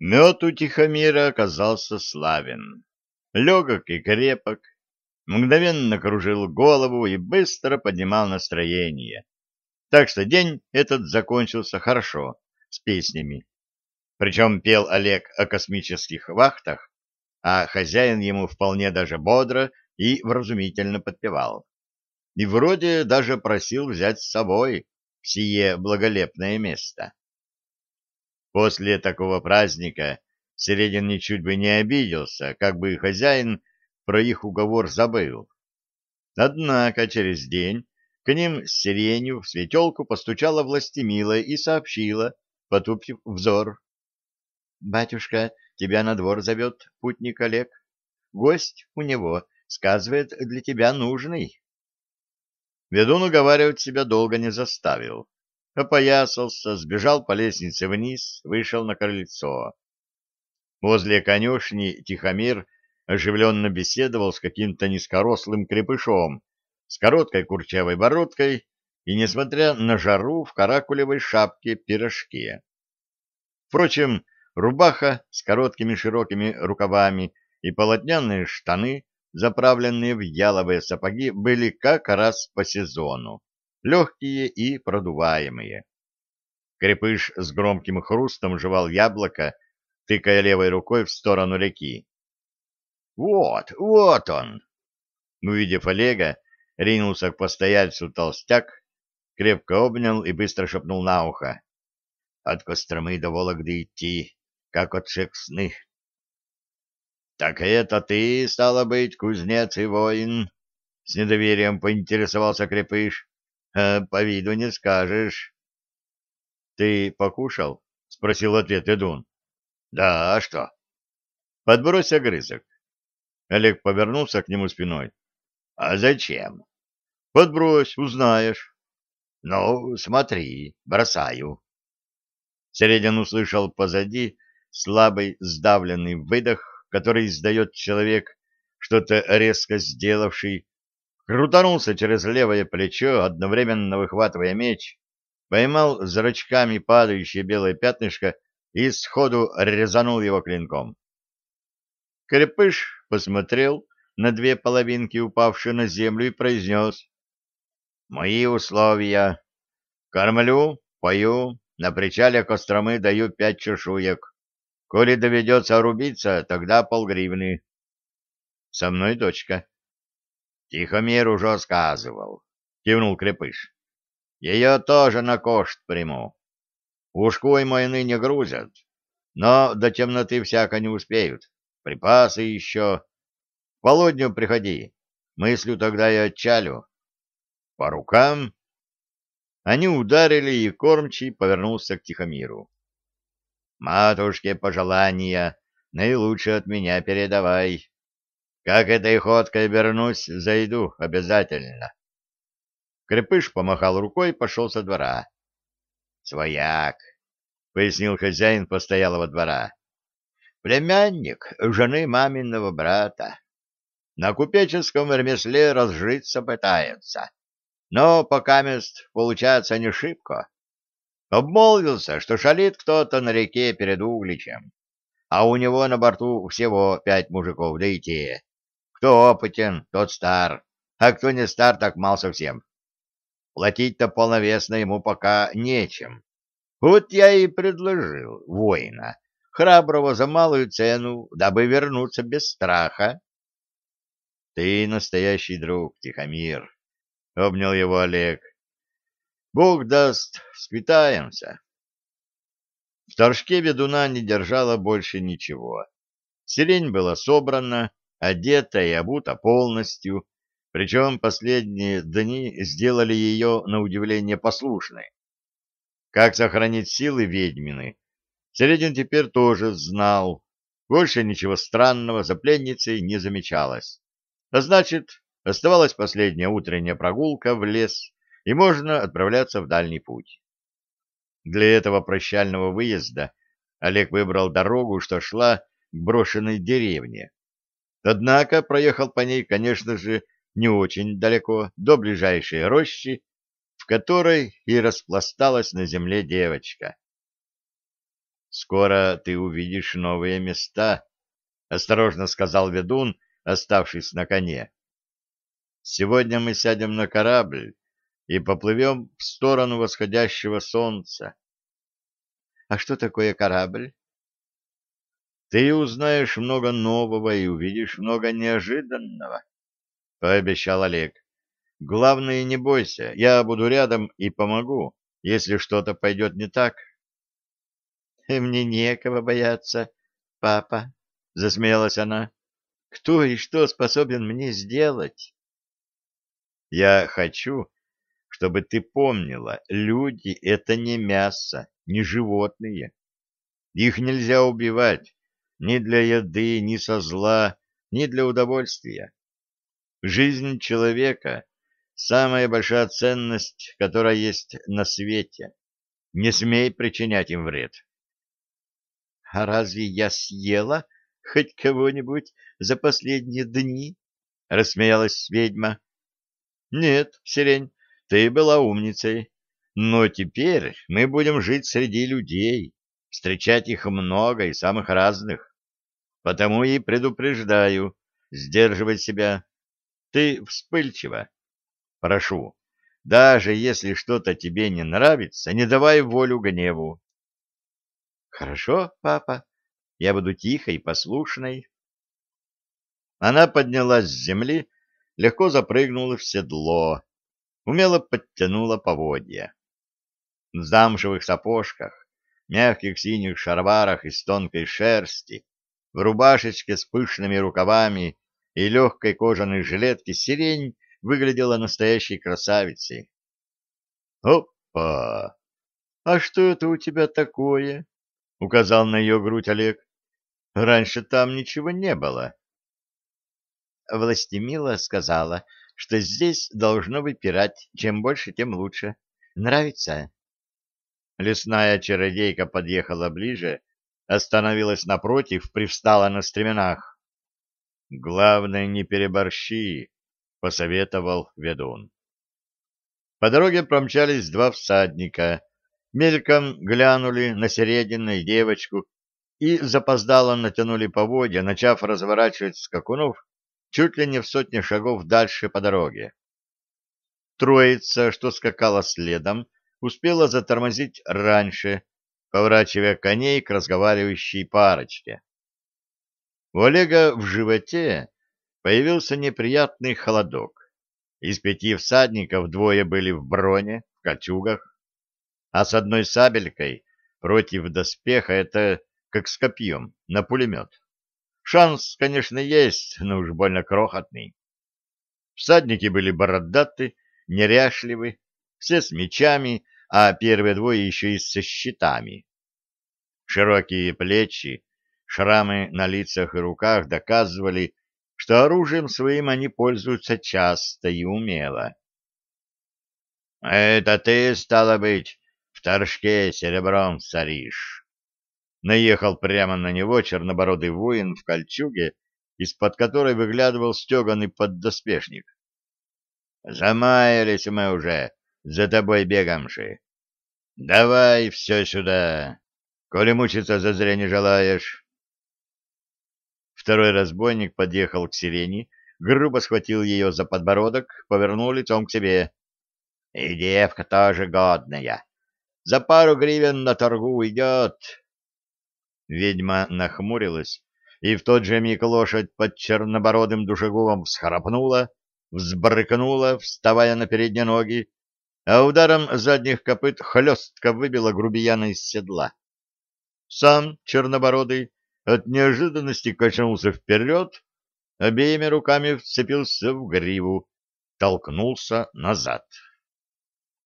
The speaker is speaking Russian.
Мед у Тихомира оказался славен. Легок и крепок, мгновенно кружил голову и быстро поднимал настроение. Так что день этот закончился хорошо, с песнями. Причем пел Олег о космических вахтах, а хозяин ему вполне даже бодро и вразумительно подпевал. И вроде даже просил взять с собой сие благолепное место. После такого праздника Середин ничуть бы не обиделся, как бы хозяин про их уговор забыл. Однако через день к ним с сиренью в светелку постучала властемилая и сообщила, потупив взор. — Батюшка, тебя на двор зовет путник Олег. Гость у него, сказывает, для тебя нужный. Ведун уговаривать себя долго не заставил опоясался, сбежал по лестнице вниз, вышел на крыльцо. Возле конюшни Тихомир оживленно беседовал с каким-то низкорослым крепышом, с короткой курчавой бородкой и, несмотря на жару, в каракулевой шапке пирожке. Впрочем, рубаха с короткими широкими рукавами и полотняные штаны, заправленные в яловые сапоги, были как раз по сезону легкие и продуваемые. Крепыш с громким хрустом жевал яблоко, тыкая левой рукой в сторону реки. «Вот, вот он!» Увидев Олега, ринулся к постояльцу толстяк, крепко обнял и быстро шепнул на ухо. «От Костромы до Вологды идти, как от Шексны». «Так это ты, стало быть, кузнец и воин?» С недоверием поинтересовался Крепыш. А по виду не скажешь. — Ты покушал? — спросил ответ Эдун. — Да, а что? — Подбрось огрызок. Олег повернулся к нему спиной. — А зачем? — Подбрось, узнаешь. — Ну, смотри, бросаю. Середин услышал позади слабый сдавленный выдох, который издает человек, что-то резко сделавший, крутанулся через левое плечо, одновременно выхватывая меч, поймал зрачками падающее белое пятнышко и сходу резанул его клинком. Крепыш посмотрел на две половинки, упавшие на землю, и произнес. «Мои условия. Кормлю, пою, на причале Костромы даю пять чешуек. Коли доведется рубиться, тогда полгривны. Со мной дочка. Тихомир уже сказывал, кивнул Крепыш. Ее тоже на кошт приму. Ушкой мой ныне грузят, но до темноты всяко не успеют. Припасы еще. Полудню приходи, мыслю тогда и отчалю. По рукам. Они ударили, и кормчий повернулся к Тихомиру. Матушке пожелания наилучше от меня передавай. Как этой ходкой вернусь, зайду обязательно. Крепыш помахал рукой и пошел со двора. — Свояк, — пояснил хозяин постоялого двора. — Племянник жены маминого брата. На купеческом ремесле разжиться пытается, но пока мест получается не шибко. Обмолвился, что шалит кто-то на реке перед Угличем, а у него на борту всего пять мужиков, да и те кто опытен, тот стар, а кто не стар, так мал совсем. Платить-то полновесно ему пока нечем. Вот я и предложил воина, храброго за малую цену, дабы вернуться без страха. — Ты настоящий друг, Тихомир, — обнял его Олег. — Бог даст, сквитаемся. В торжке ведуна не держала больше ничего. Сирень была собрана, одета и обута полностью, причем последние дни сделали ее, на удивление, послушной. Как сохранить силы ведьмины, Середин теперь тоже знал. Больше ничего странного за пленницей не замечалось. А значит, оставалась последняя утренняя прогулка в лес, и можно отправляться в дальний путь. Для этого прощального выезда Олег выбрал дорогу, что шла к брошенной деревне. Однако проехал по ней, конечно же, не очень далеко, до ближайшей рощи, в которой и распласталась на земле девочка. скоро ты увидишь новые места, — осторожно сказал ведун, оставшись на коне. Сегодня мы сядем на корабль и поплывем в сторону восходящего солнца. — А что такое корабль? — Ты узнаешь много нового и увидишь много неожиданного, — пообещал Олег. — Главное, не бойся, я буду рядом и помогу, если что-то пойдет не так. — Мне некого бояться, папа, — засмеялась она. — Кто и что способен мне сделать? — Я хочу, чтобы ты помнила, люди — это не мясо, не животные. Их нельзя убивать ни для еды, ни со зла, ни для удовольствия. Жизнь человека — самая большая ценность, которая есть на свете. Не смей причинять им вред. — А разве я съела хоть кого-нибудь за последние дни? — рассмеялась ведьма. — Нет, сирень, ты была умницей. Но теперь мы будем жить среди людей, встречать их много и самых разных. Потому и предупреждаю, сдерживать себя. Ты вспыльчива. Прошу, даже если что-то тебе не нравится, не давай волю гневу. Хорошо, папа, я буду тихой и послушной. Она поднялась с земли, легко запрыгнула в седло, умело подтянула поводья. В замшевых сапожках, мягких синих шарварах из тонкой шерсти, в рубашечке с пышными рукавами и легкой кожаной жилетке сирень выглядела настоящей красавицей. «Опа! А что это у тебя такое?» — указал на ее грудь Олег. Раньше там ничего не было. Властемила сказала, что здесь должно выпирать, чем больше, тем лучше. Нравится? Лесная чародейка подъехала ближе, остановилась напротив, привстала на стременах. — Главное, не переборщи, — посоветовал ведун. По дороге промчались два всадника, мельком глянули на середину девочку и запоздало натянули поводья, начав разворачивать скакунов чуть ли не в сотне шагов дальше по дороге. Троица, что скакала следом, успела затормозить раньше, поворачивая коней к разговаривающей парочке. У Олега в животе появился неприятный холодок. Из пяти всадников двое были в броне, в кольчугах, а с одной сабелькой против доспеха это как с копьем, на пулемет. Шанс, конечно, есть, но уж больно крохотный. Всадники были бородаты, неряшливы, все с мечами, а первые двое еще и со щитами. Широкие плечи, шрамы на лицах и руках доказывали, что оружием своим они пользуются часто и умело. — Это ты, стало быть, в торжке серебром соришь? наехал прямо на него чернобородый воин в кольчуге, из-под которой выглядывал стеганый поддоспешник. «Замаялись мы уже, за тобой бегамши. Давай все сюда, коли мучиться зазря не желаешь». Второй разбойник подъехал к сирени, грубо схватил ее за подбородок, повернул лицом к себе. «И девка тоже годная. За пару гривен на торгу уйдет, Ведьма нахмурилась, и в тот же миг лошадь под чернобородым душегубом всхрапнула, взбрыкнула, вставая на передние ноги, а ударом задних копыт хлестко выбила грубияна из седла. Сам чернобородый от неожиданности качнулся вперед, обеими руками вцепился в гриву, толкнулся назад.